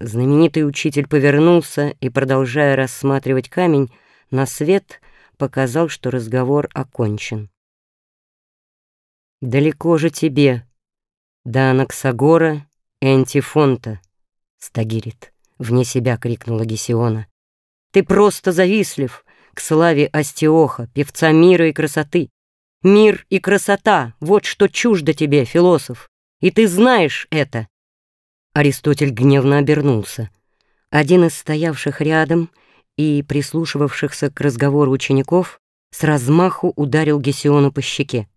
Знаменитый учитель повернулся и, продолжая рассматривать камень, на свет показал, что разговор окончен. «Далеко же тебе, до Анаксагора и Антифонта», — стагирит, вне себя крикнула Гесиона. «Ты просто завистлив к славе Астиоха, певца мира и красоты. Мир и красота — вот что чуждо тебе, философ, и ты знаешь это». Аристотель гневно обернулся. Один из стоявших рядом и прислушивавшихся к разговору учеников с размаху ударил Гесиону по щеке.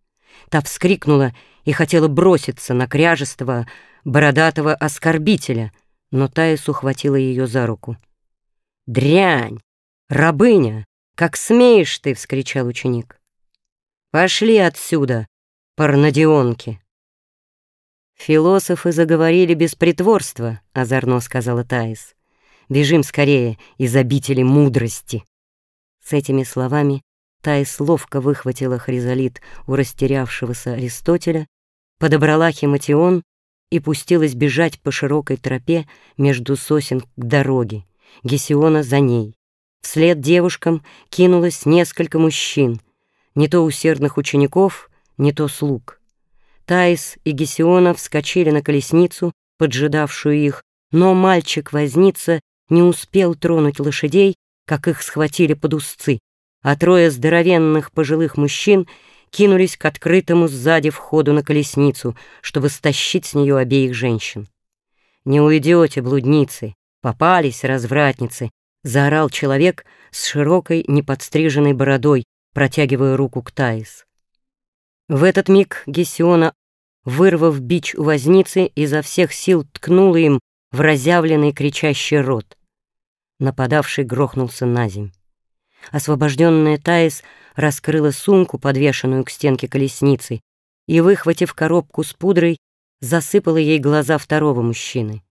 Та вскрикнула и хотела броситься на кряжество бородатого оскорбителя, но Таис ухватила ее за руку. «Дрянь! Рабыня! Как смеешь ты!» — вскричал ученик. «Пошли отсюда, парнодионки!» «Философы заговорили без притворства», — озорно сказала Таис. «Бежим скорее из обители мудрости». С этими словами Таис ловко выхватила хризолит у растерявшегося Аристотеля, подобрала хематион и пустилась бежать по широкой тропе между сосен к дороге, Гесиона за ней. Вслед девушкам кинулось несколько мужчин, не то усердных учеников, не то слуг. Таис и Гесиона вскочили на колесницу, поджидавшую их, но мальчик-возница не успел тронуть лошадей, как их схватили под узцы, а трое здоровенных пожилых мужчин кинулись к открытому сзади входу на колесницу, чтобы стащить с нее обеих женщин. «Не уйдете, блудницы! Попались, развратницы!» — заорал человек с широкой неподстриженной бородой, протягивая руку к Таис. В этот миг Гесиона вырвав бич у возницы, изо всех сил ткнула им в разъявленный кричащий рот. Нападавший грохнулся на земь. Освобожденная Таис раскрыла сумку, подвешенную к стенке колесницы, и, выхватив коробку с пудрой, засыпала ей глаза второго мужчины.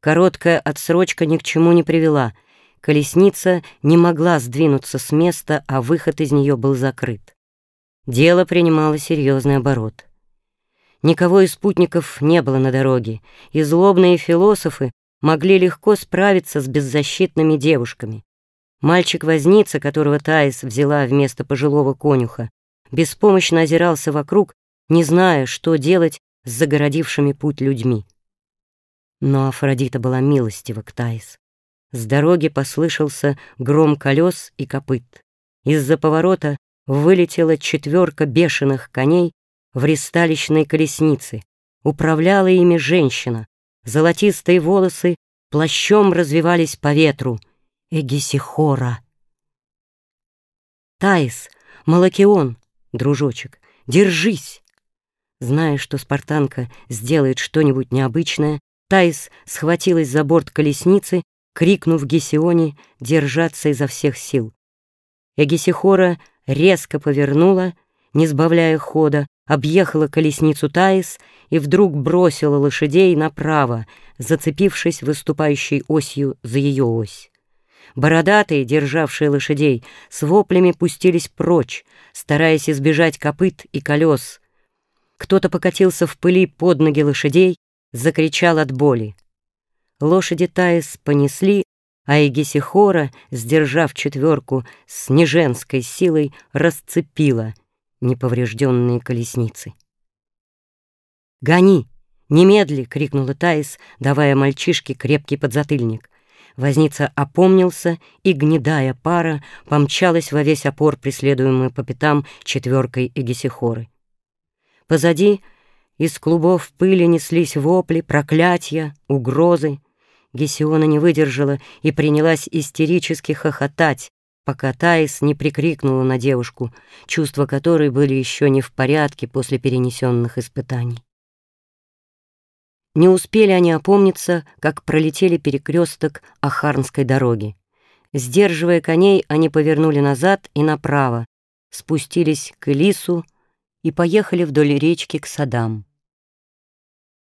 Короткая отсрочка ни к чему не привела. Колесница не могла сдвинуться с места, а выход из нее был закрыт. Дело принимало серьезный оборот. Никого из спутников не было на дороге, и злобные философы могли легко справиться с беззащитными девушками. Мальчик-возница, которого Таис взяла вместо пожилого конюха, беспомощно озирался вокруг, не зная, что делать с загородившими путь людьми. Но Афродита была милостива к Таис. С дороги послышался гром колес и копыт. Из-за поворота вылетела четверка бешеных коней в ристалищной колеснице. Управляла ими женщина. Золотистые волосы плащом развивались по ветру. Эгисихора. Таис, Малакион, дружочек, держись! Зная, что спартанка сделает что-нибудь необычное, Таис схватилась за борт колесницы, крикнув Гесионе держаться изо всех сил. Эгисихора резко повернула, не сбавляя хода, объехала колесницу Таис и вдруг бросила лошадей направо, зацепившись выступающей осью за ее ось. Бородатые, державшие лошадей, с воплями пустились прочь, стараясь избежать копыт и колес. Кто-то покатился в пыли под ноги лошадей, закричал от боли. Лошади Таис понесли, а Егисихора, сдержав четверку с неженской силой, расцепила — неповрежденные колесницы. «Гони! Немедли!» — крикнула Таис, давая мальчишке крепкий подзатыльник. Возница опомнился, и гнедая пара помчалась во весь опор, преследуемая по пятам четверкой Эгисихоры. Позади из клубов пыли неслись вопли, проклятия, угрозы. Гесиона не выдержала и принялась истерически хохотать, пока Таис не прикрикнула на девушку, чувства которой были еще не в порядке после перенесенных испытаний. Не успели они опомниться, как пролетели перекресток Ахарнской дороги. Сдерживая коней, они повернули назад и направо, спустились к Элису и поехали вдоль речки к садам.